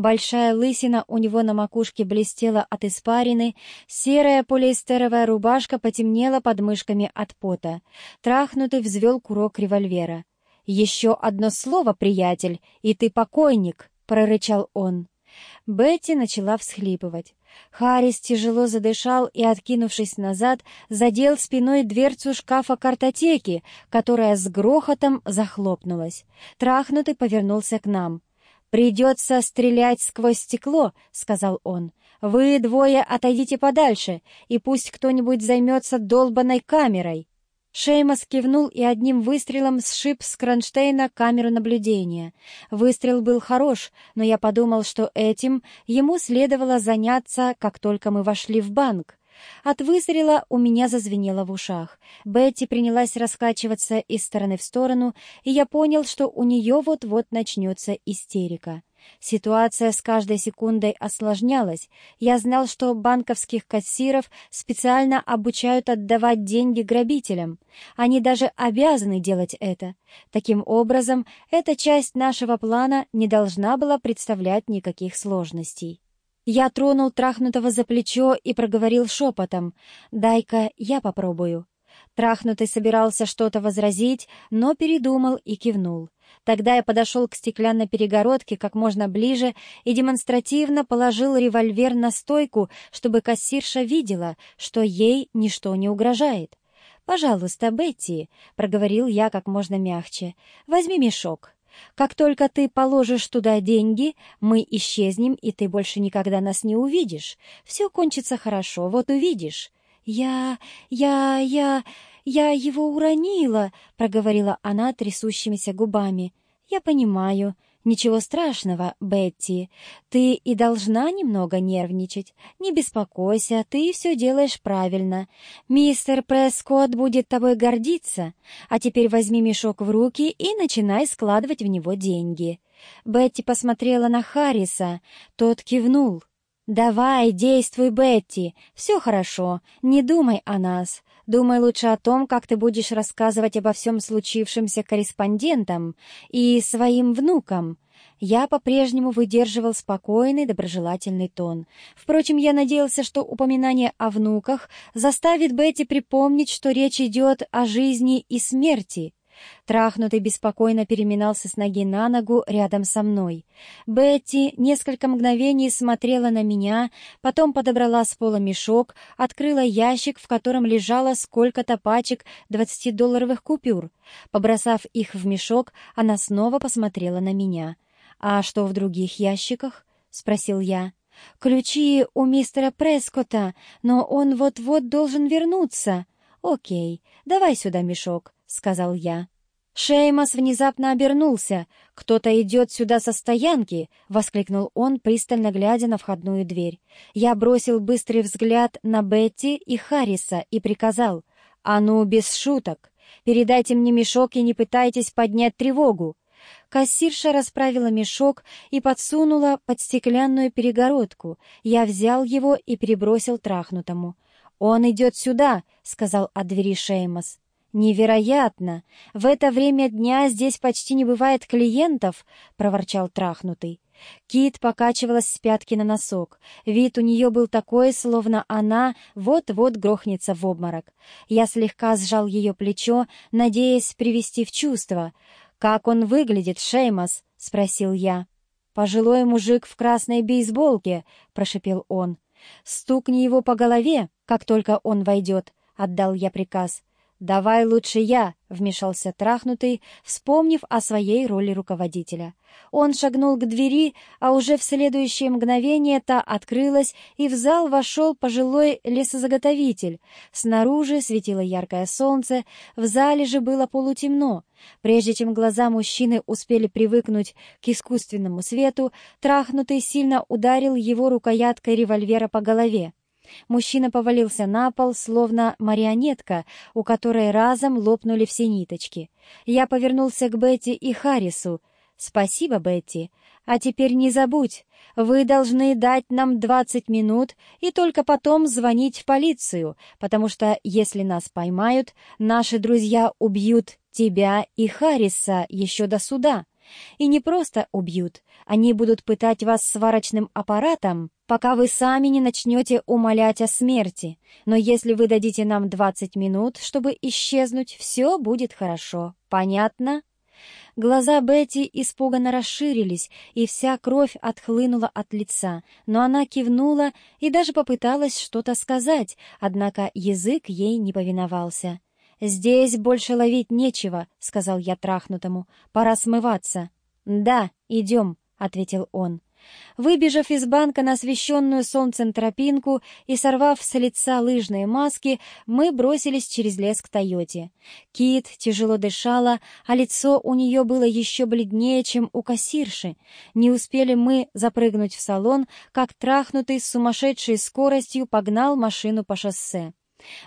Большая лысина у него на макушке блестела от испарины, серая полиэстеровая рубашка потемнела под мышками от пота. Трахнутый взвел курок револьвера. «Еще одно слово, приятель, и ты покойник!» — прорычал он. Бетти начала всхлипывать. Харрис тяжело задышал и, откинувшись назад, задел спиной дверцу шкафа картотеки, которая с грохотом захлопнулась. Трахнутый повернулся к нам. «Придется стрелять сквозь стекло», — сказал он. «Вы двое отойдите подальше, и пусть кто-нибудь займется долбанной камерой». Шеймас кивнул и одним выстрелом сшиб с кронштейна камеру наблюдения. Выстрел был хорош, но я подумал, что этим ему следовало заняться, как только мы вошли в банк. От выстрела у меня зазвенело в ушах. Бетти принялась раскачиваться из стороны в сторону, и я понял, что у нее вот-вот начнется истерика. Ситуация с каждой секундой осложнялась. Я знал, что банковских кассиров специально обучают отдавать деньги грабителям. Они даже обязаны делать это. Таким образом, эта часть нашего плана не должна была представлять никаких сложностей. Я тронул трахнутого за плечо и проговорил шепотом. «Дай-ка я попробую». Трахнутый собирался что-то возразить, но передумал и кивнул. Тогда я подошел к стеклянной перегородке как можно ближе и демонстративно положил револьвер на стойку, чтобы кассирша видела, что ей ничто не угрожает. «Пожалуйста, Бетти», — проговорил я как можно мягче, — «возьми мешок». Как только ты положишь туда деньги, мы исчезнем, и ты больше никогда нас не увидишь. Все кончится хорошо, вот увидишь». «Я... я... я... я его уронила», — проговорила она трясущимися губами. «Я понимаю. «Ничего страшного, Бетти. Ты и должна немного нервничать. Не беспокойся, ты все делаешь правильно. Мистер Прескотт будет тобой гордиться. А теперь возьми мешок в руки и начинай складывать в него деньги». Бетти посмотрела на Харриса. Тот кивнул. «Давай, действуй, Бетти. Все хорошо. Не думай о нас. Думай лучше о том, как ты будешь рассказывать обо всем случившемся корреспондентам и своим внукам». Я по-прежнему выдерживал спокойный, доброжелательный тон. Впрочем, я надеялся, что упоминание о внуках заставит Бетти припомнить, что речь идет о жизни и смерти. Трахнутый беспокойно переминался с ноги на ногу рядом со мной. Бетти несколько мгновений смотрела на меня, потом подобрала с пола мешок, открыла ящик, в котором лежало сколько-то пачек двадцатидолларовых купюр. Побросав их в мешок, она снова посмотрела на меня. «А что в других ящиках?» — спросил я. «Ключи у мистера Прескота, но он вот-вот должен вернуться». «Окей, давай сюда мешок», — сказал я. Шеймас внезапно обернулся. «Кто-то идет сюда со стоянки!» — воскликнул он, пристально глядя на входную дверь. Я бросил быстрый взгляд на Бетти и Харриса и приказал. «А ну, без шуток! Передайте мне мешок и не пытайтесь поднять тревогу!» Кассирша расправила мешок и подсунула под стеклянную перегородку. Я взял его и перебросил трахнутому. «Он идет сюда!» — сказал от двери Шеймас. «Невероятно! В это время дня здесь почти не бывает клиентов!» — проворчал трахнутый. Кит покачивалась с пятки на носок. Вид у нее был такой, словно она вот-вот грохнется в обморок. Я слегка сжал ее плечо, надеясь привести в чувство. «Как он выглядит, Шеймас?» — спросил я. «Пожилой мужик в красной бейсболке», — прошепел он. «Стукни его по голове, как только он войдет», — отдал я приказ. «Давай лучше я», — вмешался трахнутый, вспомнив о своей роли руководителя. Он шагнул к двери, а уже в следующее мгновение та открылась, и в зал вошел пожилой лесозаготовитель. Снаружи светило яркое солнце, в зале же было полутемно. Прежде чем глаза мужчины успели привыкнуть к искусственному свету, трахнутый сильно ударил его рукояткой револьвера по голове. Мужчина повалился на пол, словно марионетка, у которой разом лопнули все ниточки. Я повернулся к Бетти и Харрису. «Спасибо, Бетти. А теперь не забудь, вы должны дать нам двадцать минут и только потом звонить в полицию, потому что, если нас поймают, наши друзья убьют тебя и Харриса еще до суда. И не просто убьют, они будут пытать вас сварочным аппаратом, пока вы сами не начнете умолять о смерти. Но если вы дадите нам 20 минут, чтобы исчезнуть, все будет хорошо. Понятно?» Глаза Бетти испуганно расширились, и вся кровь отхлынула от лица, но она кивнула и даже попыталась что-то сказать, однако язык ей не повиновался. «Здесь больше ловить нечего», — сказал я трахнутому. «Пора смываться». «Да, идем», — ответил он. Выбежав из банка на освещенную солнцем тропинку и сорвав с лица лыжные маски, мы бросились через лес к Тойоте. Кит тяжело дышала, а лицо у нее было еще бледнее, чем у кассирши. Не успели мы запрыгнуть в салон, как трахнутый с сумасшедшей скоростью погнал машину по шоссе.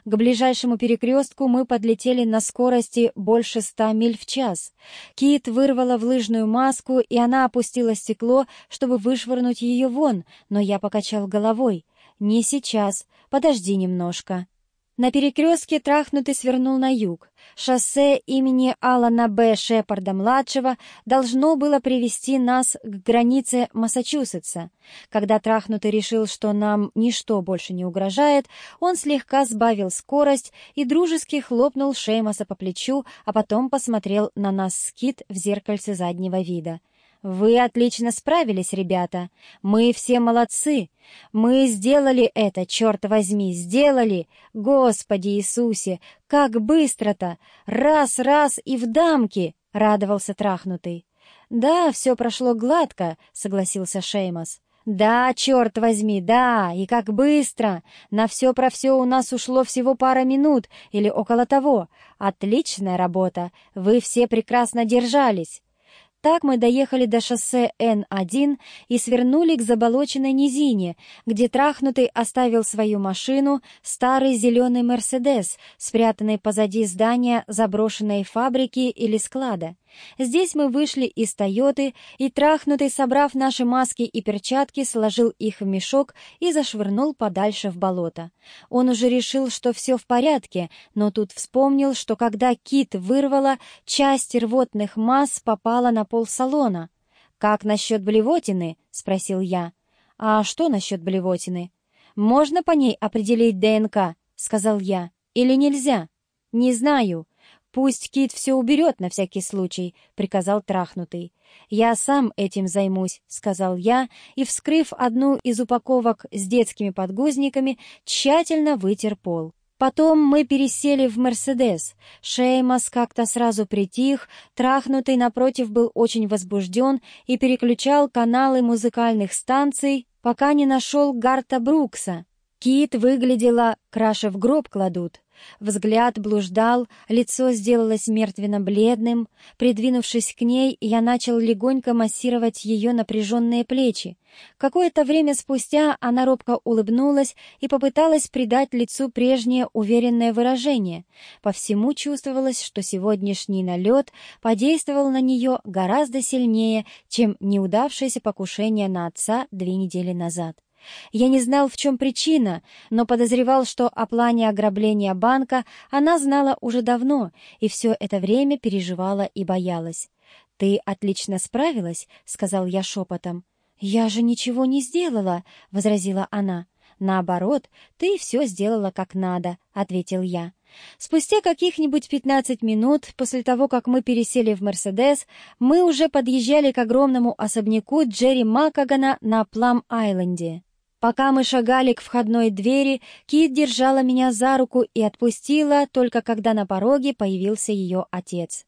К ближайшему перекрестку мы подлетели на скорости больше ста миль в час. Кит вырвала в лыжную маску, и она опустила стекло, чтобы вышвырнуть ее вон, но я покачал головой. «Не сейчас. Подожди немножко». На перекрестке трахнутый свернул на юг. Шоссе имени Алана Б. Шепарда-младшего должно было привести нас к границе Массачусетса. Когда трахнутый решил, что нам ничто больше не угрожает, он слегка сбавил скорость и дружески хлопнул Шеймаса по плечу, а потом посмотрел на нас скит в зеркальце заднего вида. «Вы отлично справились, ребята. Мы все молодцы. Мы сделали это, черт возьми, сделали. Господи Иисусе, как быстро-то! Раз, раз и в дамки!» — радовался трахнутый. «Да, все прошло гладко», — согласился Шеймас. «Да, черт возьми, да, и как быстро! На все про все у нас ушло всего пара минут или около того. Отличная работа, вы все прекрасно держались. Так мы доехали до шоссе Н-1 и свернули к заболоченной низине, где трахнутый оставил свою машину, старый зеленый «Мерседес», спрятанный позади здания заброшенной фабрики или склада. Здесь мы вышли из «Тойоты», и трахнутый, собрав наши маски и перчатки, сложил их в мешок и зашвырнул подальше в болото. Он уже решил, что все в порядке, но тут вспомнил, что когда кит вырвала, часть рвотных масс попала на пол салона. «Как насчет блевотины?» — спросил я. «А что насчет блевотины?» «Можно по ней определить ДНК?» — сказал я. «Или нельзя?» «Не знаю. «Пусть Кит все уберет на всякий случай», — приказал трахнутый. «Я сам этим займусь», — сказал я, и, вскрыв одну из упаковок с детскими подгузниками, тщательно вытер пол. Потом мы пересели в «Мерседес». Шеймас как-то сразу притих, трахнутый напротив был очень возбужден и переключал каналы музыкальных станций, пока не нашел Гарта Брукса. Кит выглядела, краше в гроб кладут. Взгляд блуждал, лицо сделалось мертвенно-бледным. Придвинувшись к ней, я начал легонько массировать ее напряженные плечи. Какое-то время спустя она робко улыбнулась и попыталась придать лицу прежнее уверенное выражение. По всему чувствовалось, что сегодняшний налет подействовал на нее гораздо сильнее, чем неудавшееся покушение на отца две недели назад. Я не знал, в чем причина, но подозревал, что о плане ограбления банка она знала уже давно и все это время переживала и боялась. «Ты отлично справилась», — сказал я шепотом. «Я же ничего не сделала», — возразила она. «Наоборот, ты все сделала как надо», — ответил я. Спустя каких-нибудь пятнадцать минут после того, как мы пересели в «Мерседес», мы уже подъезжали к огромному особняку Джерри Макагана на Плам-Айленде. Пока мы шагали к входной двери, Кит держала меня за руку и отпустила, только когда на пороге появился ее отец.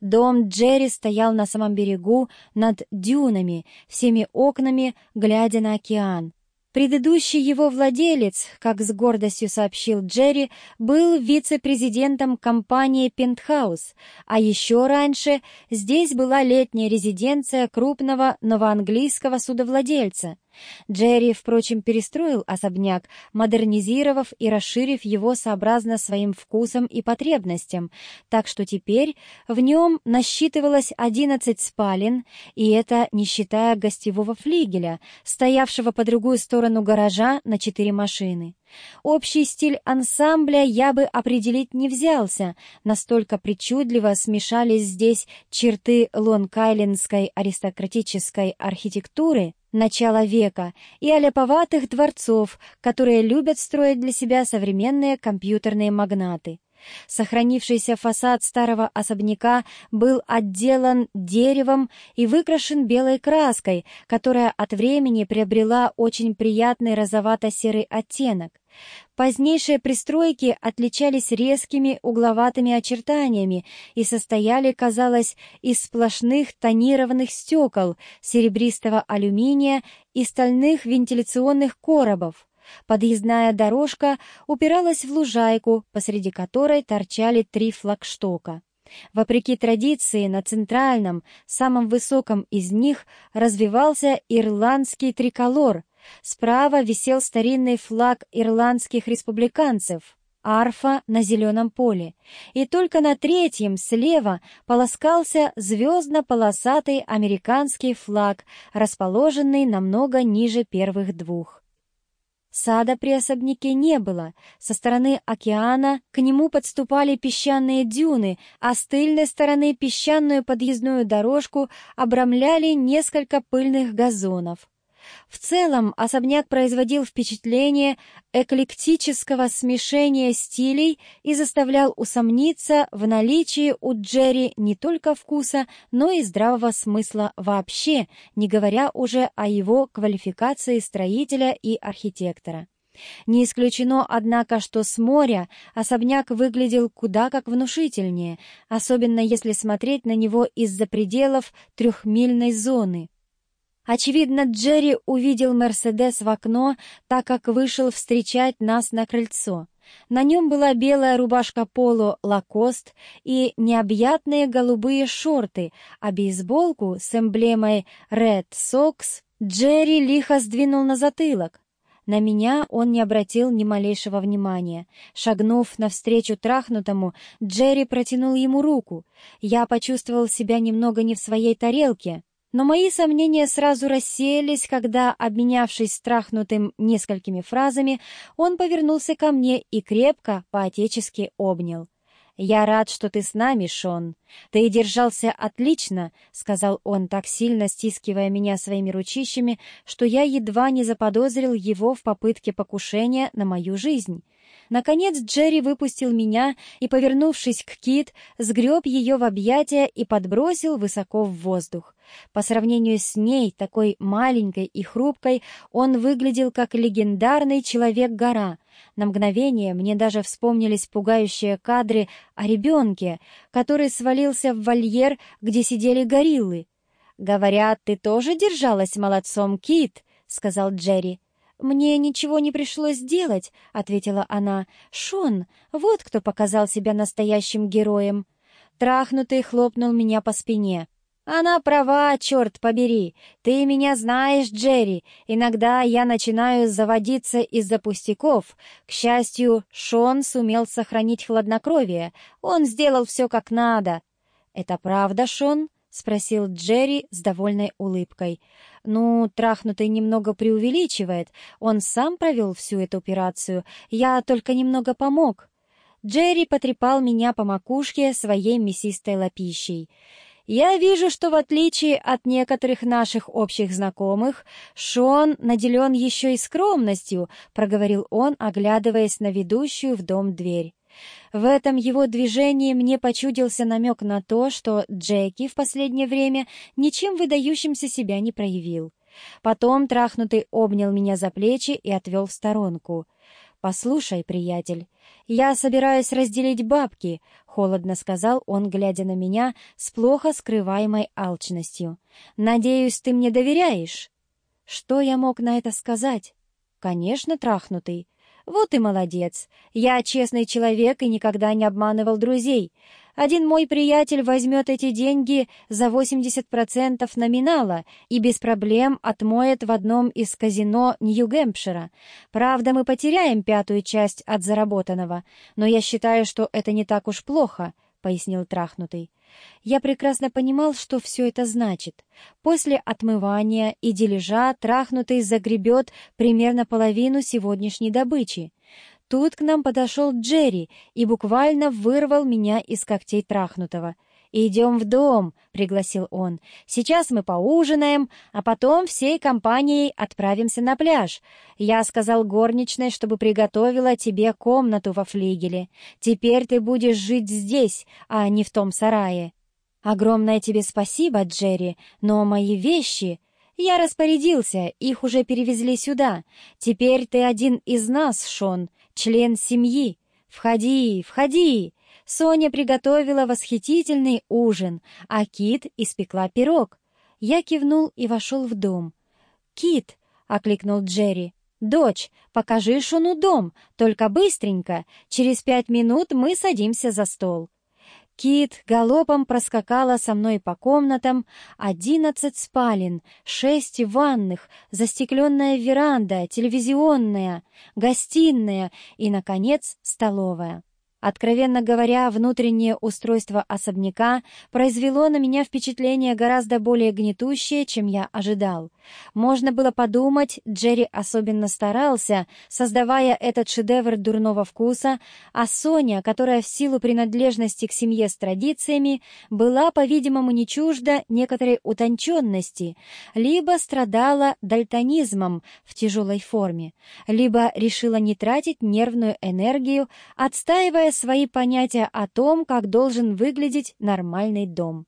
Дом Джерри стоял на самом берегу, над дюнами, всеми окнами, глядя на океан. Предыдущий его владелец, как с гордостью сообщил Джерри, был вице-президентом компании «Пентхаус», а еще раньше здесь была летняя резиденция крупного новоанглийского судовладельца — Джерри, впрочем, перестроил особняк, модернизировав и расширив его сообразно своим вкусам и потребностям, так что теперь в нем насчитывалось 11 спален, и это не считая гостевого флигеля, стоявшего по другую сторону гаража на четыре машины. Общий стиль ансамбля я бы определить не взялся, настолько причудливо смешались здесь черты лонг-айлендской аристократической архитектуры начала века и аляповатых дворцов, которые любят строить для себя современные компьютерные магнаты. Сохранившийся фасад старого особняка был отделан деревом и выкрашен белой краской, которая от времени приобрела очень приятный розовато-серый оттенок. Позднейшие пристройки отличались резкими угловатыми очертаниями и состояли, казалось, из сплошных тонированных стекол, серебристого алюминия и стальных вентиляционных коробов. Подъездная дорожка упиралась в лужайку, посреди которой торчали три флагштока. Вопреки традиции, на центральном, самом высоком из них развивался ирландский триколор. Справа висел старинный флаг ирландских республиканцев, арфа на зеленом поле, и только на третьем слева полоскался звездно-полосатый американский флаг, расположенный намного ниже первых двух. Сада при особняке не было. Со стороны океана к нему подступали песчаные дюны, а с тыльной стороны песчаную подъездную дорожку обрамляли несколько пыльных газонов. В целом особняк производил впечатление эклектического смешения стилей и заставлял усомниться в наличии у Джерри не только вкуса, но и здравого смысла вообще, не говоря уже о его квалификации строителя и архитектора. Не исключено, однако, что с моря особняк выглядел куда как внушительнее, особенно если смотреть на него из-за пределов трехмильной зоны. Очевидно, Джерри увидел Мерседес в окно, так как вышел встречать нас на крыльцо. На нем была белая рубашка поло «Лакост» и необъятные голубые шорты, а бейсболку с эмблемой «Red Sox» Джерри лихо сдвинул на затылок. На меня он не обратил ни малейшего внимания. Шагнув навстречу трахнутому, Джерри протянул ему руку. Я почувствовал себя немного не в своей тарелке. Но мои сомнения сразу рассеялись, когда, обменявшись страхнутым несколькими фразами, он повернулся ко мне и крепко, по-отечески обнял. «Я рад, что ты с нами, Шон. Ты держался отлично», — сказал он, так сильно стискивая меня своими ручищами, что я едва не заподозрил его в попытке покушения на мою жизнь. Наконец Джерри выпустил меня и, повернувшись к Кит, сгреб ее в объятия и подбросил высоко в воздух. По сравнению с ней, такой маленькой и хрупкой, он выглядел как легендарный человек-гора. На мгновение мне даже вспомнились пугающие кадры о ребенке, который свалился в вольер, где сидели гориллы. «Говорят, ты тоже держалась молодцом, Кит», — сказал Джерри. «Мне ничего не пришлось делать», — ответила она. «Шон, вот кто показал себя настоящим героем». Трахнутый хлопнул меня по спине. «Она права, черт побери! Ты меня знаешь, Джерри. Иногда я начинаю заводиться из-за пустяков. К счастью, Шон сумел сохранить хладнокровие. Он сделал все как надо». «Это правда, Шон?» — спросил Джерри с довольной улыбкой. «Ну, трахнутый немного преувеличивает. Он сам провел всю эту операцию. Я только немного помог». Джерри потрепал меня по макушке своей мясистой лапищей. «Я вижу, что в отличие от некоторых наших общих знакомых, Шон наделен еще и скромностью», — проговорил он, оглядываясь на ведущую в дом дверь. В этом его движении мне почудился намек на то, что Джеки в последнее время ничем выдающимся себя не проявил. Потом трахнутый обнял меня за плечи и отвел в сторонку. «Послушай, приятель, я собираюсь разделить бабки», — холодно сказал он, глядя на меня с плохо скрываемой алчностью. «Надеюсь, ты мне доверяешь?» Что я мог на это сказать? Конечно, трахнутый. Вот и молодец. Я честный человек и никогда не обманывал друзей. Один мой приятель возьмет эти деньги за 80% номинала и без проблем отмоет в одном из казино Нью-Гэмпшира. Правда, мы потеряем пятую часть от заработанного, но я считаю, что это не так уж плохо, — пояснил Трахнутый. Я прекрасно понимал, что все это значит. После отмывания и дележа Трахнутый загребет примерно половину сегодняшней добычи. Тут к нам подошел Джерри и буквально вырвал меня из когтей трахнутого. «Идем в дом», — пригласил он. «Сейчас мы поужинаем, а потом всей компанией отправимся на пляж. Я сказал горничной, чтобы приготовила тебе комнату во флигеле. Теперь ты будешь жить здесь, а не в том сарае». «Огромное тебе спасибо, Джерри, но мои вещи...» «Я распорядился, их уже перевезли сюда. Теперь ты один из нас, Шон член семьи. Входи, входи!» Соня приготовила восхитительный ужин, а Кит испекла пирог. Я кивнул и вошел в дом. «Кит!» — окликнул Джерри. «Дочь, покажи Шону дом, только быстренько. Через пять минут мы садимся за стол». Кит галопом проскакала со мной по комнатам, одиннадцать спален, шесть ванных, застекленная веранда, телевизионная, гостиная и, наконец, столовая. Откровенно говоря, внутреннее устройство особняка произвело на меня впечатление гораздо более гнетущее, чем я ожидал. Можно было подумать, Джерри особенно старался, создавая этот шедевр дурного вкуса, а Соня, которая в силу принадлежности к семье с традициями, была, по-видимому, не чужда некоторой утонченности, либо страдала дальтонизмом в тяжелой форме, либо решила не тратить нервную энергию, отстаивая свои понятия о том, как должен выглядеть нормальный дом.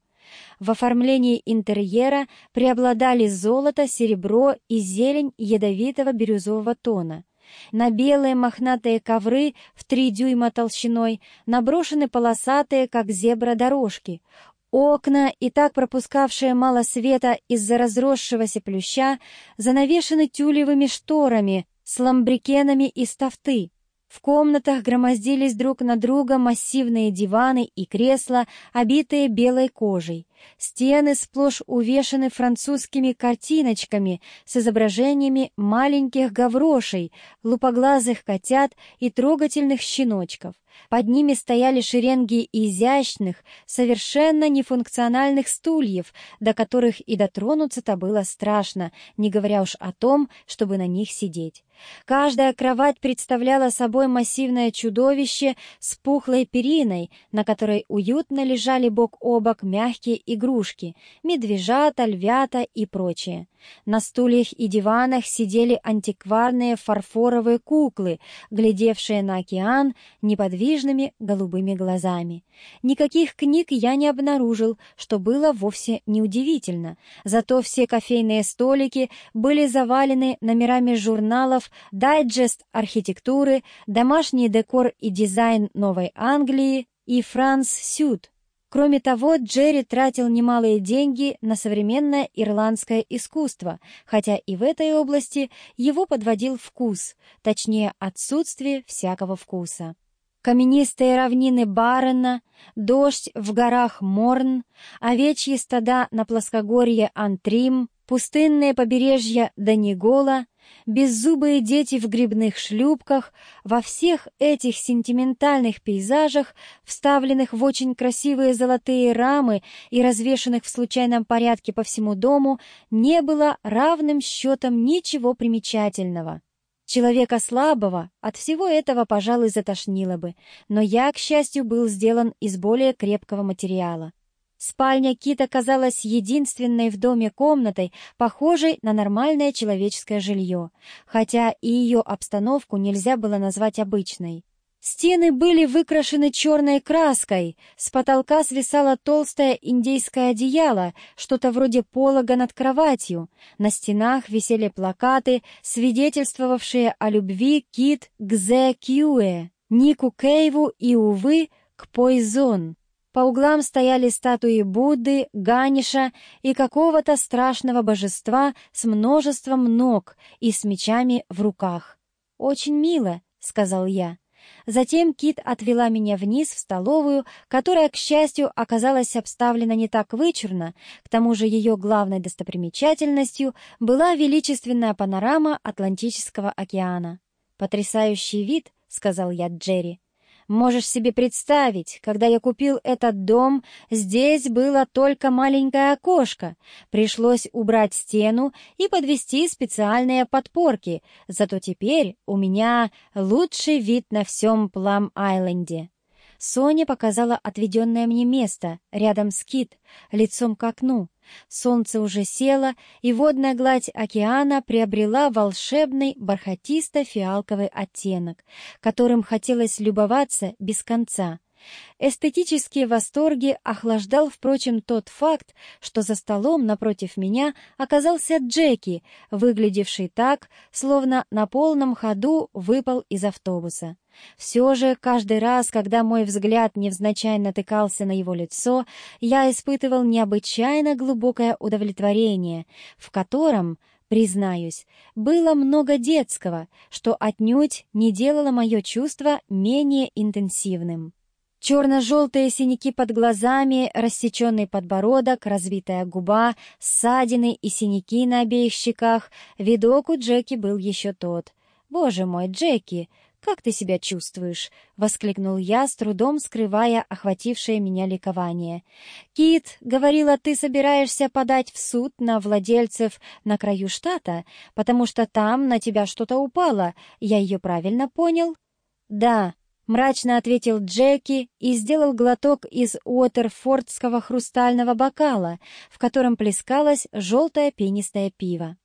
В оформлении интерьера преобладали золото, серебро и зелень ядовитого бирюзового тона. На белые мохнатые ковры в три дюйма толщиной наброшены полосатые, как зебра, дорожки. Окна, и так пропускавшие мало света из-за разросшегося плюща, занавешены тюлевыми шторами с ламбрикенами из тафты. В комнатах громоздились друг на друга массивные диваны и кресла, обитые белой кожей. Стены сплошь увешаны французскими картиночками с изображениями маленьких гаврошей, лупоглазых котят и трогательных щеночков. Под ними стояли шеренги изящных, совершенно нефункциональных стульев, до которых и дотронуться-то было страшно, не говоря уж о том, чтобы на них сидеть. Каждая кровать представляла собой массивное чудовище с пухлой периной, на которой уютно лежали бок о бок мягкие игрушки, медвежата, львята и прочее. На стульях и диванах сидели антикварные фарфоровые куклы, глядевшие на океан неподвижными голубыми глазами. Никаких книг я не обнаружил, что было вовсе неудивительно. Зато все кофейные столики были завалены номерами журналов «Дайджест архитектуры», «Домашний декор и дизайн Новой Англии» и «Франс Сюд». Кроме того, Джерри тратил немалые деньги на современное ирландское искусство, хотя и в этой области его подводил вкус, точнее отсутствие всякого вкуса. Каменистые равнины Баррена, дождь в горах Морн, овечьи стада на плоскогорье Антрим, пустынные побережья Данигола — беззубые дети в грибных шлюпках, во всех этих сентиментальных пейзажах, вставленных в очень красивые золотые рамы и развешанных в случайном порядке по всему дому, не было равным счетом ничего примечательного. Человека слабого от всего этого, пожалуй, затошнило бы, но я, к счастью, был сделан из более крепкого материала. Спальня Кита казалась единственной в доме комнатой, похожей на нормальное человеческое жилье, хотя и ее обстановку нельзя было назвать обычной. Стены были выкрашены черной краской, с потолка свисало толстое индейское одеяло, что-то вроде полога над кроватью. На стенах висели плакаты, свидетельствовавшие о любви Кит к Зе Кьюэ, Нику Кейву и, увы, к Пойзон. По углам стояли статуи Будды, Ганиша и какого-то страшного божества с множеством ног и с мечами в руках. «Очень мило», — сказал я. Затем Кит отвела меня вниз в столовую, которая, к счастью, оказалась обставлена не так вычурно, к тому же ее главной достопримечательностью была величественная панорама Атлантического океана. «Потрясающий вид», — сказал я Джерри. Можешь себе представить, когда я купил этот дом, здесь было только маленькое окошко. Пришлось убрать стену и подвести специальные подпорки, зато теперь у меня лучший вид на всем Плам-Айленде. Соня показала отведенное мне место, рядом с Кит, лицом к окну. Солнце уже село, и водная гладь океана приобрела волшебный бархатисто-фиалковый оттенок, которым хотелось любоваться без конца. Эстетические восторги охлаждал, впрочем, тот факт, что за столом напротив меня оказался Джеки, выглядевший так, словно на полном ходу выпал из автобуса. Все же каждый раз, когда мой взгляд невзначай натыкался на его лицо, я испытывал необычайно глубокое удовлетворение, в котором, признаюсь, было много детского, что отнюдь не делало мое чувство менее интенсивным. Черно-желтые синяки под глазами, рассеченный подбородок, разбитая губа, ссадины и синяки на обеих щеках. Видок у Джеки был еще тот. «Боже мой, Джеки, как ты себя чувствуешь?» — воскликнул я, с трудом скрывая охватившее меня ликование. «Кит, говорила, ты собираешься подать в суд на владельцев на краю штата, потому что там на тебя что-то упало. Я ее правильно понял?» «Да», Мрачно ответил Джеки и сделал глоток из уотерфордского хрустального бокала, в котором плескалось желтое пенистое пиво.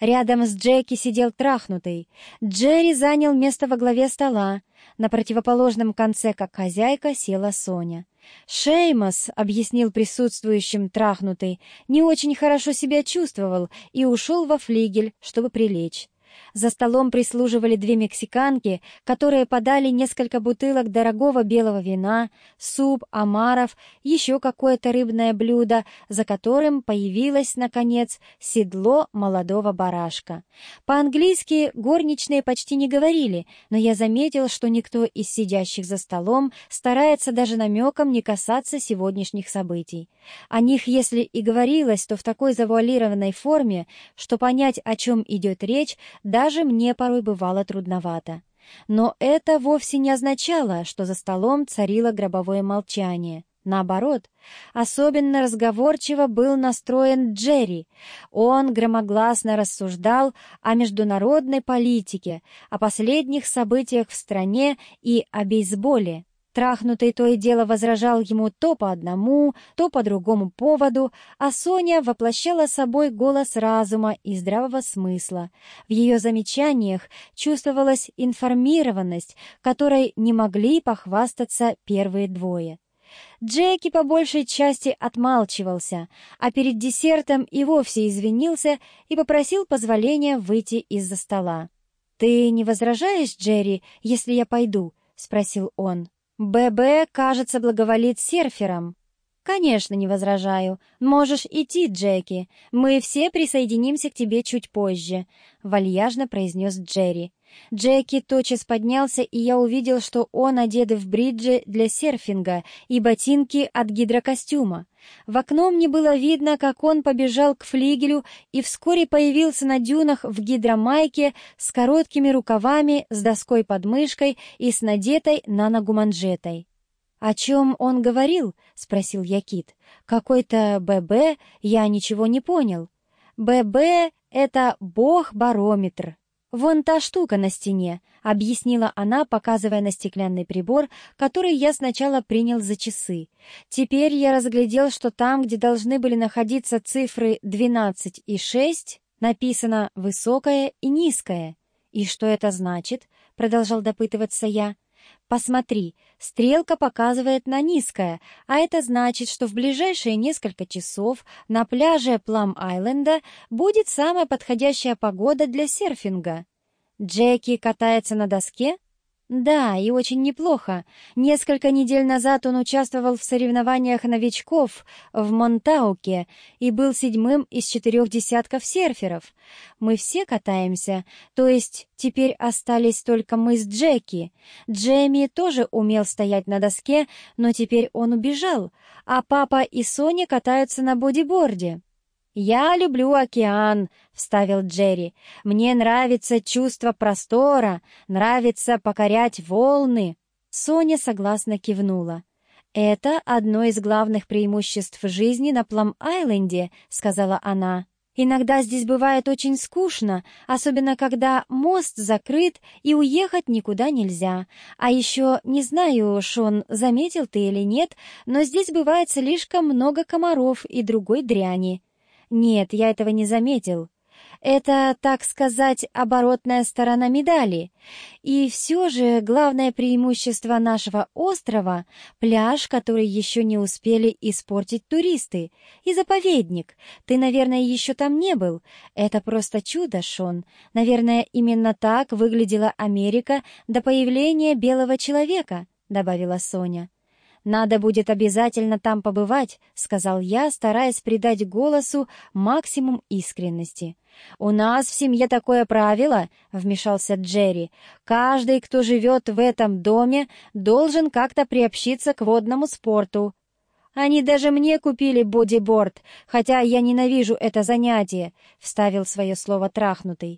Рядом с Джеки сидел трахнутый. Джерри занял место во главе стола. На противоположном конце, как хозяйка, села Соня. «Шеймос», — объяснил присутствующим трахнутый, не очень хорошо себя чувствовал и ушел во флигель, чтобы прилечь. За столом прислуживали две мексиканки, которые подали несколько бутылок дорогого белого вина, суп, омаров, еще какое-то рыбное блюдо, за которым появилось, наконец, седло молодого барашка. По-английски горничные почти не говорили, но я заметил, что никто из сидящих за столом старается даже намеком не касаться сегодняшних событий. О них, если и говорилось, то в такой завуалированной форме, что понять, о чем идет речь, даже мне порой бывало трудновато. Но это вовсе не означало, что за столом царило гробовое молчание. Наоборот, особенно разговорчиво был настроен Джерри. Он громогласно рассуждал о международной политике, о последних событиях в стране и о бейсболе. Трахнутый то и дело возражал ему то по одному, то по другому поводу, а Соня воплощала собой голос разума и здравого смысла. В ее замечаниях чувствовалась информированность, которой не могли похвастаться первые двое. Джеки по большей части отмалчивался, а перед десертом и вовсе извинился и попросил позволения выйти из-за стола. «Ты не возражаешь, Джерри, если я пойду?» — спросил он. ББ, кажется, благоволит серферам. Конечно, не возражаю. Можешь идти, Джеки. Мы все присоединимся к тебе чуть позже, вальяжно произнес Джерри. Джеки тотчас поднялся, и я увидел, что он одет в бриджи для серфинга и ботинки от гидрокостюма. В окно мне было видно, как он побежал к флигелю и вскоре появился на дюнах в гидромайке с короткими рукавами, с доской под мышкой и с надетой на ногу манжетой. «О чем он говорил?» — спросил я Кит. «Какой-то ББ, я ничего не понял». «ББ — это бог-барометр», «Вон та штука на стене», — объяснила она, показывая на стеклянный прибор, который я сначала принял за часы. Теперь я разглядел, что там, где должны были находиться цифры 12 и 6, написано «высокое» и «низкое». «И что это значит?» — продолжал допытываться я. Посмотри, стрелка показывает на низкое, а это значит, что в ближайшие несколько часов на пляже Плам-Айленда будет самая подходящая погода для серфинга. Джеки катается на доске? Да, и очень неплохо. Несколько недель назад он участвовал в соревнованиях новичков в Монтауке и был седьмым из четырех десятков серферов. Мы все катаемся, то есть теперь остались только мы с Джеки. Джейми тоже умел стоять на доске, но теперь он убежал, а папа и Соня катаются на бодиборде. «Я люблю океан», — вставил Джерри. «Мне нравится чувство простора, нравится покорять волны». Соня согласно кивнула. «Это одно из главных преимуществ жизни на Плам-Айленде», — сказала она. «Иногда здесь бывает очень скучно, особенно когда мост закрыт и уехать никуда нельзя. А еще, не знаю, Шон, заметил ты или нет, но здесь бывает слишком много комаров и другой дряни». Нет, я этого не заметил. Это, так сказать, оборотная сторона медали. И все же главное преимущество нашего острова — пляж, который еще не успели испортить туристы, и заповедник. Ты, наверное, еще там не был. Это просто чудо, Шон. Наверное, именно так выглядела Америка до появления белого человека, — добавила Соня. «Надо будет обязательно там побывать», — сказал я, стараясь придать голосу максимум искренности. «У нас в семье такое правило», — вмешался Джерри. «Каждый, кто живет в этом доме, должен как-то приобщиться к водному спорту». «Они даже мне купили бодиборд, хотя я ненавижу это занятие», — вставил свое слово трахнутый.